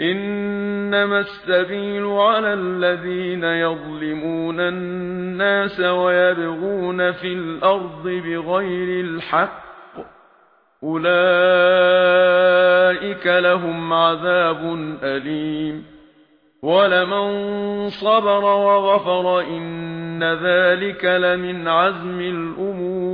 إنما السبيل على الذين يظلمون الناس ويبغون في الأرض بغير الحق. أولئك لهم عذاب أليم. ولمن صبر وغفر إن ذلك لمن عزم الأمور.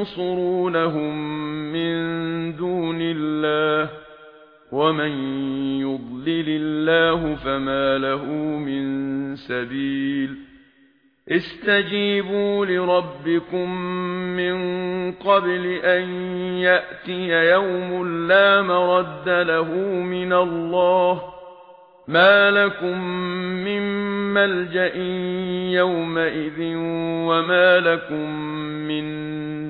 ينصرونهم من دون الله ومن يضلل الله فما له من سبيل استجيبوا لربكم من قبل أن يأتي يوم لا مرد له من الله ما لكم من ملجأ يومئذ وما لكم من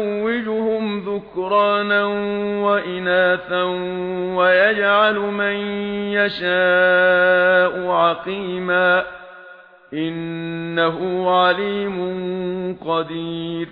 يُزَوِّجُهُمْ ذُكْرَانًا وَإِنَاثًا وَيَجْعَلُ مَن يَشَاءُ عَقِيمًا إِنَّهُ عَلِيمٌ قَدِيرٌ